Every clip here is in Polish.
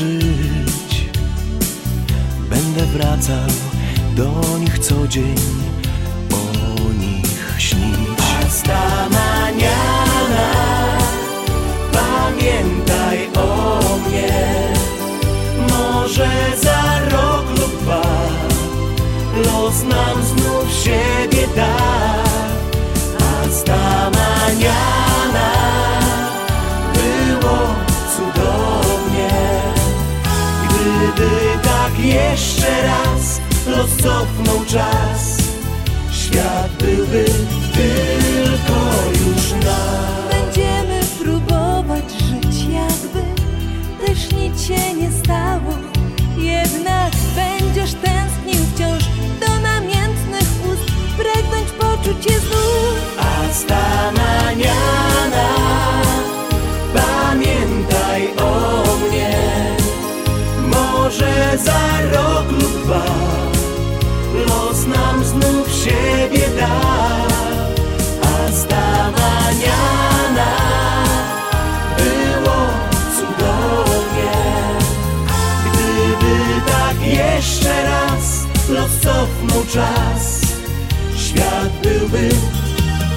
żyć. Będę wracał do nich co dzień, o nich śnić. Hasta mañana, pamiętaj o mnie. Może za rok lub dwa los nam znów siebie da. Hasta mañana, jeszcze raz los cofnął czas, świat byłby tylko już nasz. Będziemy próbować żyć jakby też nic się nie stało. Jednak będziesz tęsknił wciąż do namiętnych ust Pragnąć poczuć je znów. Hasta mañana, siebie da. Hasta mañana, było cudownie. Gdyby tak jeszcze raz los cofnął czas, świat byłby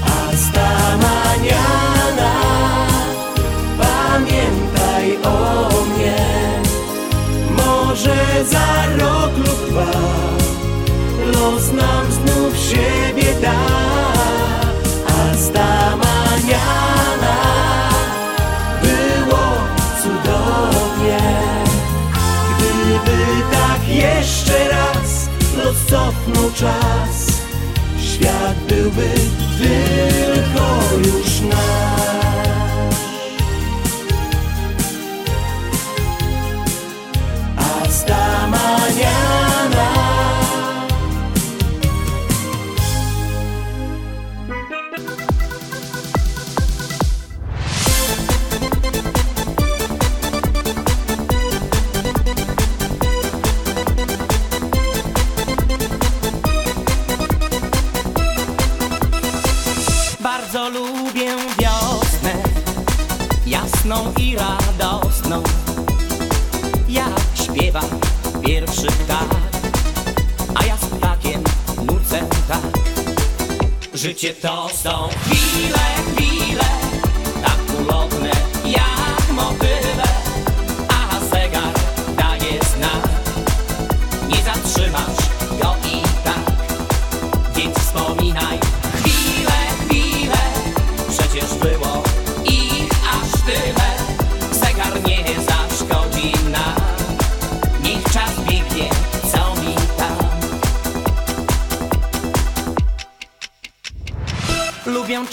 hasta mañana. Czas, świat byłby tylko Życie to są chwile,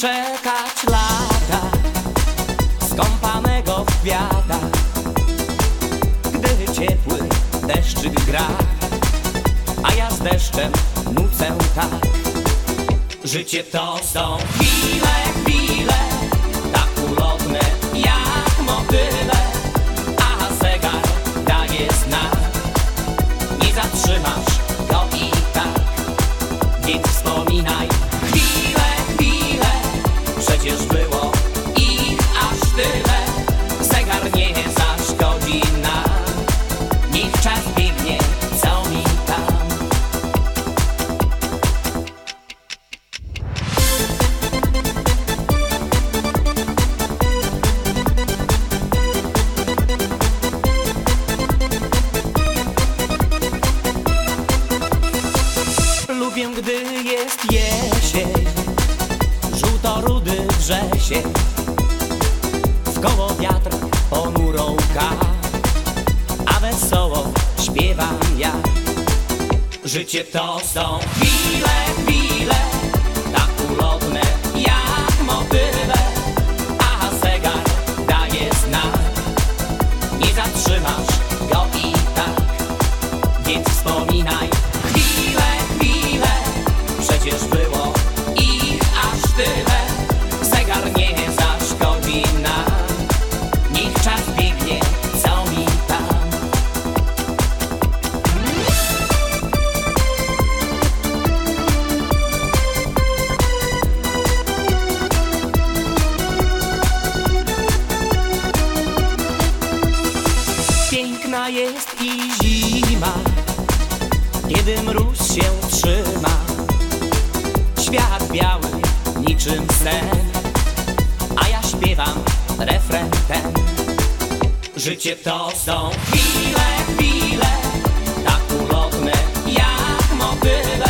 czekać lata, skąpanego w kwiatach, gdy ciepły deszczyk gra, a ja z deszczem nucę tak. Życie to są chwile, chwile, tak ulotne jak motyle, a zegar daje znak. Nie zatrzymasz go i tak, więc wspominaj jest i zima, kiedy mróz się trzyma. Świat biały niczym sen, a ja śpiewam refren ten. Życie to są chwile, chwile, tak ulotne jak motyle,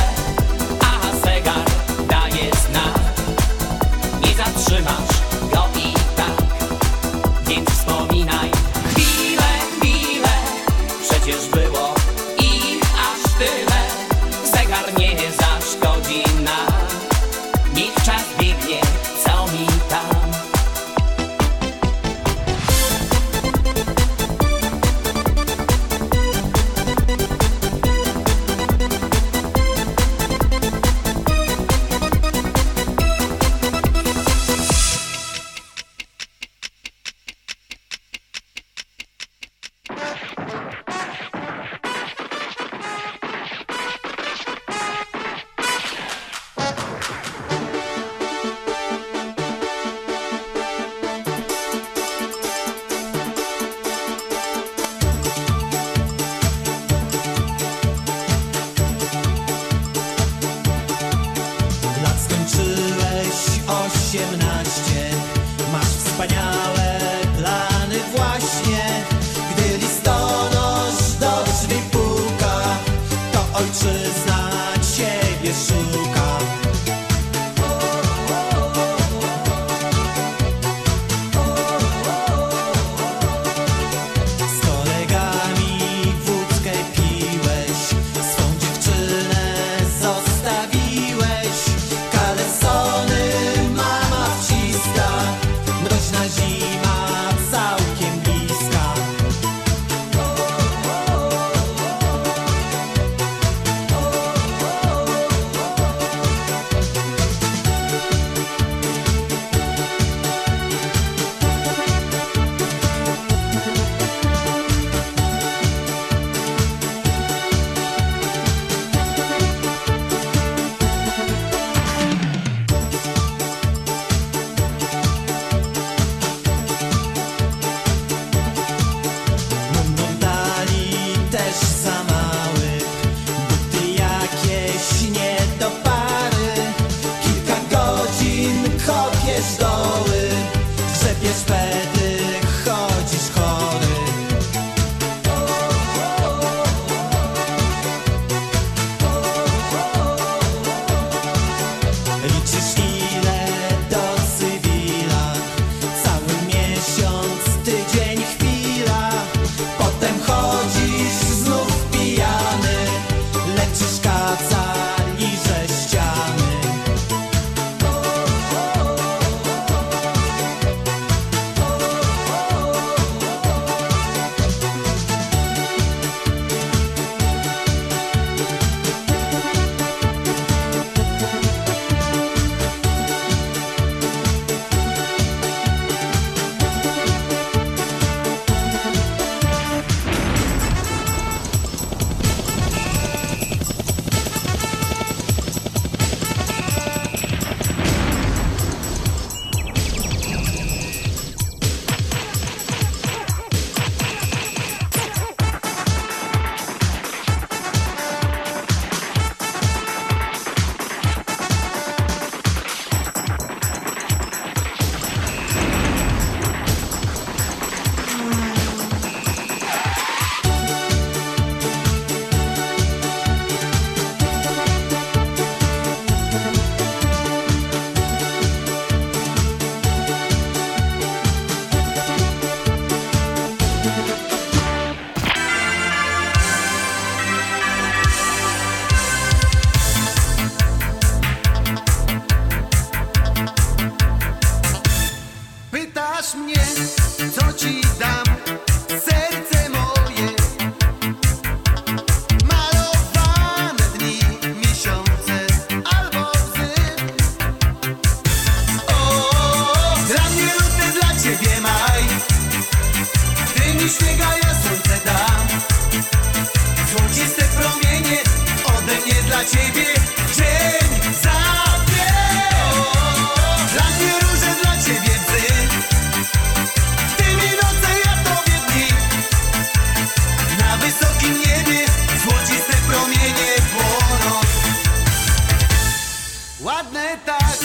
Ładne tak,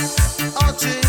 oczy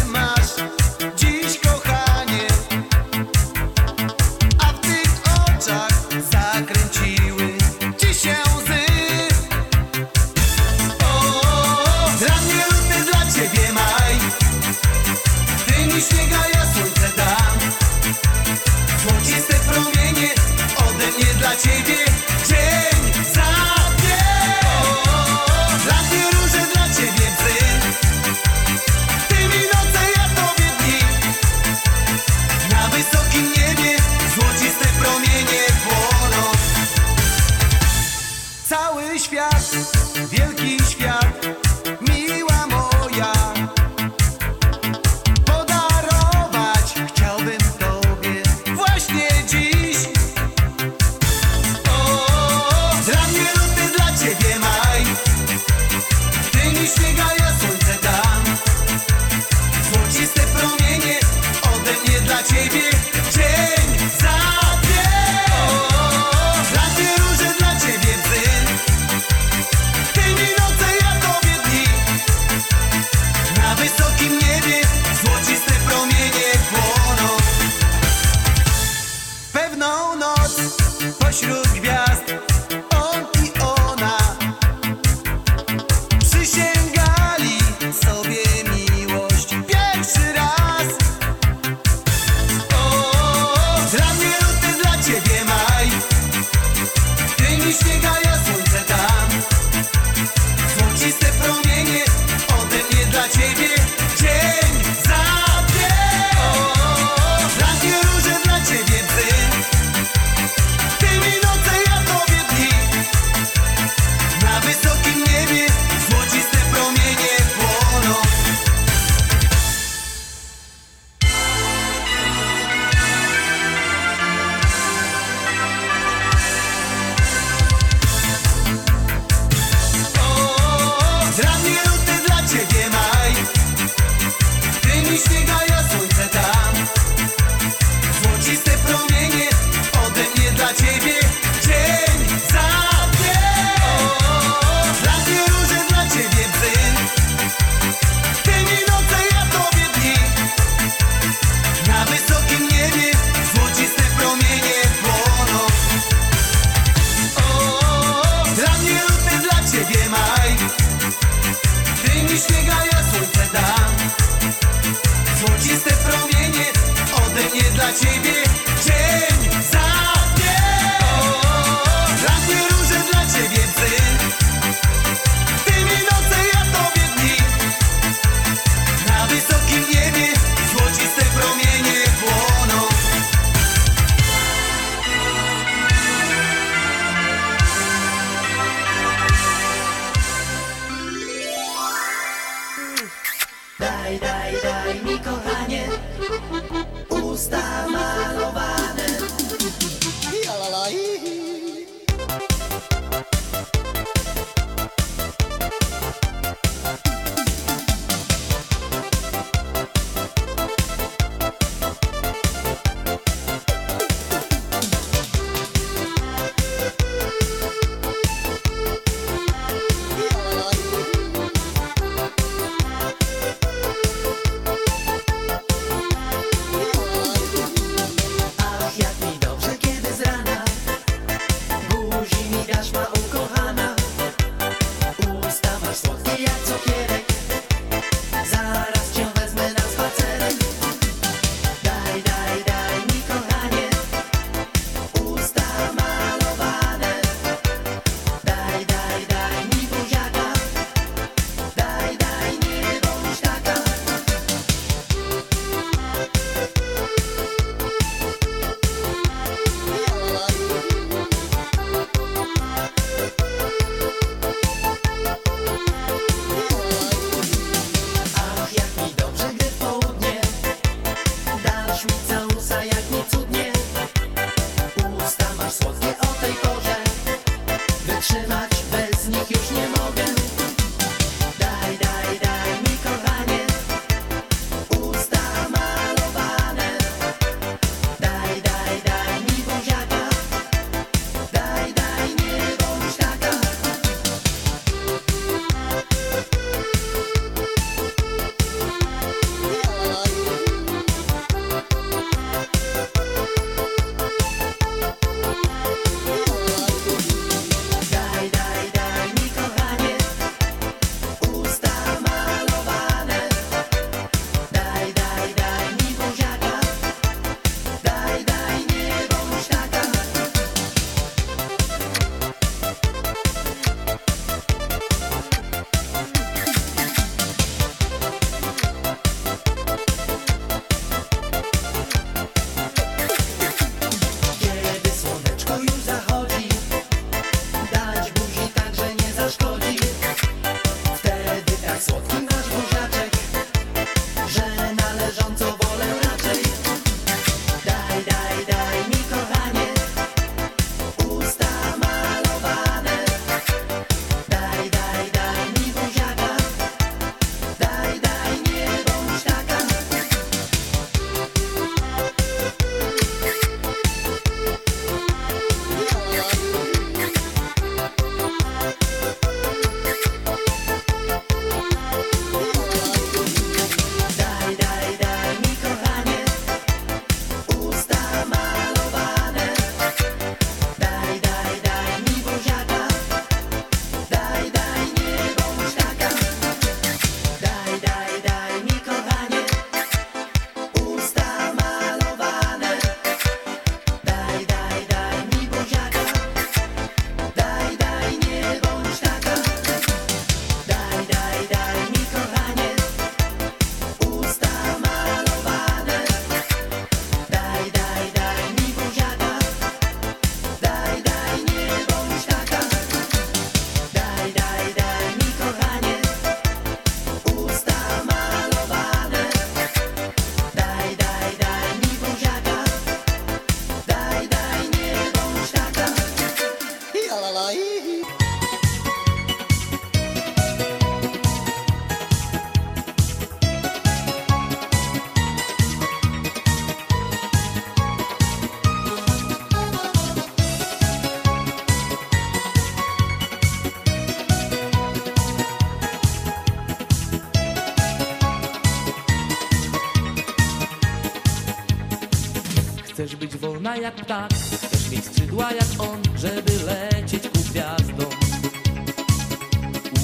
wolna jak ptak Chcesz mieć skrzydła jak on, żeby lecieć ku gwiazdom.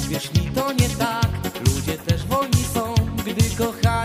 Uwierz mi, to nie tak Ludzie też wolni są, gdy kochają